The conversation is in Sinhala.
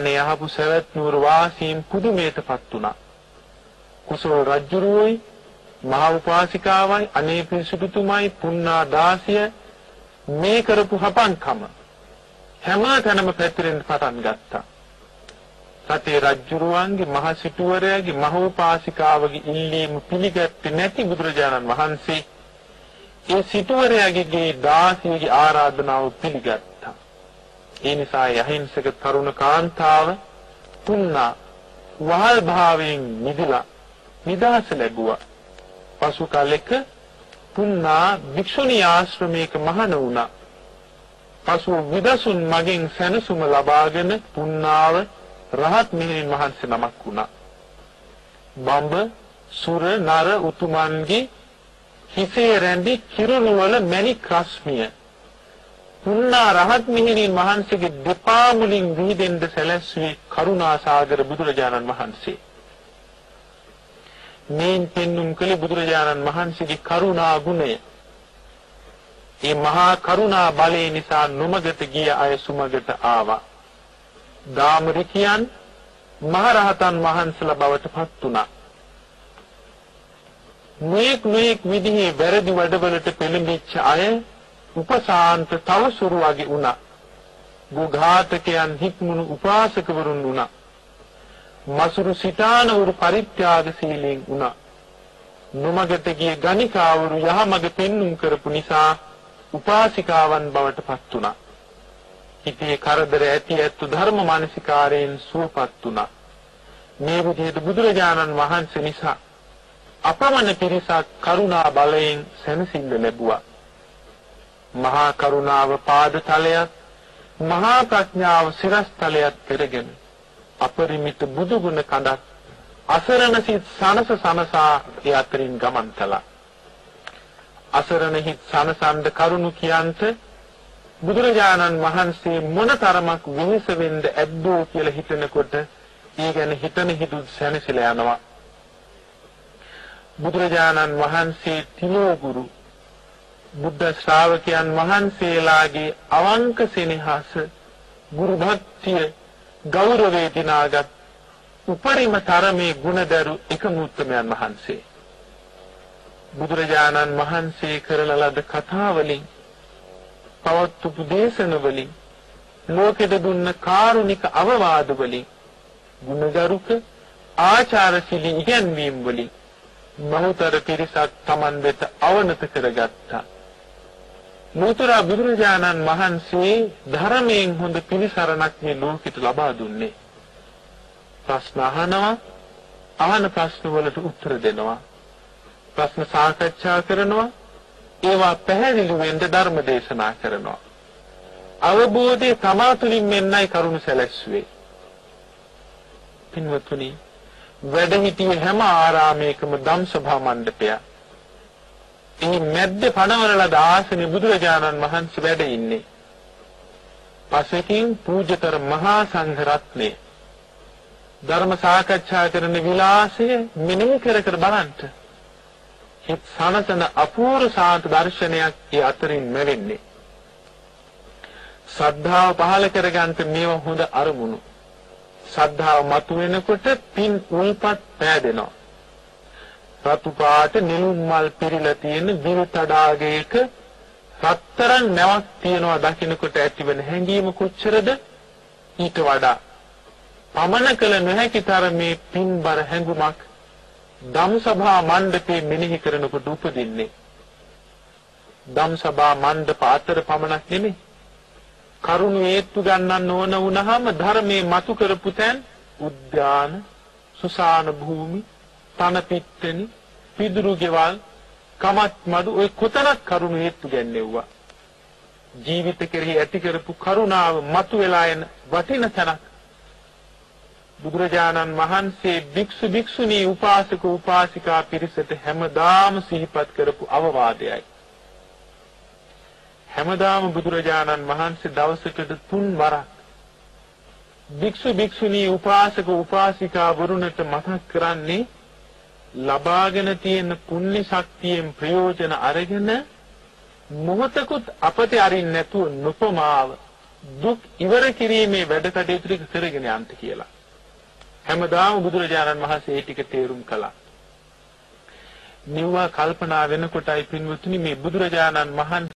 නේ අහපු සවැත් නුවර වාසීන් පුදුමයටපත් වුණා. කුසල රජුරුවයි මහා උපාසිකාවයි අනේ පිරිසුදුතුමයි පුන්නා දාසිය මේ කරපු හපන්කම හැම තැනම පැතිරෙන්න පටන් ගත්තා. සතේ රජුරුවන්ගේ මහ සිටුවරයාගේ මහෝපාසිකාවගේ ඉල්ලීම පිළිගත්තේ නැති බුදුරජාණන් වහන්සේ ඒ සිටුවරයාගේ දාසියගේ ආරාධනාව පිළිගත්තා. ඒ නිසා යහිංසක තරුණ කාන්තාව තුන්නා වහල් භාවයෙන් මිදලා නිදහස ලැබුවා. පසු කාලෙක පුන්නා භික්ෂුණී ආශ්‍රමයක මහණ වුණා. පසු විදසුන් මගෙන් සැනසුම ලබාගෙන පුන්නාව රහත් මිහිරින් වහන්සේ නමක් වුණා. බඹ සුර නර උතුමන්ගේ හිසේ රැඳි කිරුණු වල මැණික් රශ්මිය පුන්නා රහත් මිහිරින් වහන්සේගේ දෙපා මුලින් විහිදෙන්න සැලැස්වී කරුණාසාගර බුදුරජාණන් වහන්සේ. මේන් පෙන්눔 කළ බුදුරජාණන් වහන්සේගේ කරුණා ගුණය. ඒ මහා කරුණා බලය නිසා නොමගට ගිය අය සුමගට ආවා. දාමරිකයන් මහරහතන් වහන්සේලා බවට පත් වුණා. මේක් මේක් විදිහේ වැරදි වැඩවලට පෙළඹිච්ච අය උපසාන්ත තවසුරු වගේ වුණා. ගුඝාතකයන් හික්මුණු උපාසකවරුන් වුණා. මසුරු සිතානවරු පරිත්‍යාගශීලීන් වුණා. නොමගට ගිය ගණිකාවරු යහමඟ පෙන්눔 කරපු නිසා උපාසිකාවන් බවට පත් වුණා. හිතේ කරදර ඇති ඇත්තු ධර්ම මානසිකාරයෙන් සුවපත් වුණා. මේ විදිහට බුදුරජාණන් වහන්සේ නිසා අපමණ පිරිසක් කරුණා බලයෙන් සැනසෙල්ල ලැබුවා. මහා කරුණාව පාදතලයක් මහා ප්‍රඥාව සිරස්තලයක් කරගෙන අපරිමිත බුදු ගුණ කඳක් අසරණ සිත් සනස සනසා ඒ අතරින් ගමන් කළා. අසරණ හිත් සනසන්ද කරුණු කියන්ත බුදුරජාණන් වහන්සේ මොනතරමක් විහිස වෙන්න ඇද්දෝ කියලා හිතනකොට ඒ ගැන හිතන හිතු සැනසෙලා යනවා. බුදුරජාණන් වහන්සේ තිලෝ ගුරු බුද්ධ ශ්‍රාවකයන් වහන්සේලාගේ අවංක සෙනෙහස ගුරු භක්තිය ගෞරවේ දිනාගත් උපරිම තරමේ ගුණදරු එකම උත්තමයන් වහන්සේ. බුදුරජාණන් වහන්සේ කරන ලද කතා වලින් පවත්වපු දේශන වලින් ලෝකෙට දුන්න කාරුණික අවවාද වලින් ගුණගරුක ආචාරශීලී ඉගැන්වීම් වලින් බහුතර පිරිසක් Taman වෙත අවනත කරගත්තා. මුතුරා බුදුරජාණන් වහන්සේ ධර්මයෙන් හොඳ පිළිසරණක් මේ ලෝකෙට ලබා දුන්නේ. ප්‍රශ්න අහනවා, අහන ප්‍රශ්න වලට උත්තර දෙනවා. ප්‍රශ්න සාකච්ඡා කරනවා, ඒවා පැහැදිලි වෙන්න ධර්ම දේශනා කරනවා. අවබෝධය තමා තුළින් මෙන්නයි කරුණ සැලැස්සුවේ. පින්වතුනි, වැඩ සිටියේ හැම ආරාමයකම ධම්සභා මණ්ඩපයක්. එහි මැද්ද පනවලලා දාසනේ බුදුරජාණන් වහන්සේ වැඩ ඉන්නේ. පසකින් පූජතර මහා සංඝ රත්නේ ධර්ම සාකච්ඡා කරන විලාසය මෙනෙහි කර කර බලන්ට. හිත සනසන අපූර්ව සාන්ත දර්ශනයක් ඒ අතරින් ලැබෙන්නේ. ශ්‍රද්ධාව පහළ කරගන්න මේව හොඳ අරමුණු. ශ්‍රද්ධාව මතුවෙනකොට පින් උල්පත් පෑදෙනවා. රතු පාට නිලුම් මල් පිරීලා තියෙන දිවි තඩාගයක රත්තරන් නැවක් තියනවා දකින්නකොට ඇතිවෙන හැඟීම කොච්චරද? ඊට වඩා පමන කළ නොහැකි තරමේ පින්බර හැඟුමක් ධම්සභා මණ්ඩපේ මෙනෙහි කරනකොට උපදින්නේ. ධම්සභා මණ්ඩප අතර පමණක් නෙමෙයි. කරුණ හේතු ගන්නන්න ඕන වුණාම ධර්මයේ මතු කරපු තැන් උද්‍යාන සුසාන භූමි තන පිට්ටනි පිදුරු ගෙවල් කමත් මඩු ඔය කොතනක් කරුණු හේතු ගැන්නෙව්වා? ජීවිත කෙරෙහි ඇති කරපු කරුණාව මතු වෙලා එන වටින තැනක්. බුදුරජාණන් වහන්සේ භික්ෂු භික්ෂුණී උපාසක උපාසිකා පිරිසට හැමදාම සිහිපත් කරපු අවවාදයයි. හැමදාම බුදුරජාණන් වහන්සේ දවසකට තුන් වරක් භික්ෂු භික්ෂුණී උපාසක උපාසිකා වරුණට මතක් කරන්නේ ලබාගෙන තියෙන පුණ්‍ය ශක්තියෙන් ප්‍රයෝජන අරගෙන මොහතකුත් අපතේ අරින්න නැතුව නොපමාව දුක් ඉවර කිරීමේ වැඩ කටයුතු ටික කරගෙන යන්න කියලා. හැමදාම බුදුරජාණන් වහන්සේ ඒ ටික තේරුම් කළා. නිව්වා කල්පනා වෙනකොටයි පින්වතුනි මේ බුදුරජාණන් වහන්සේ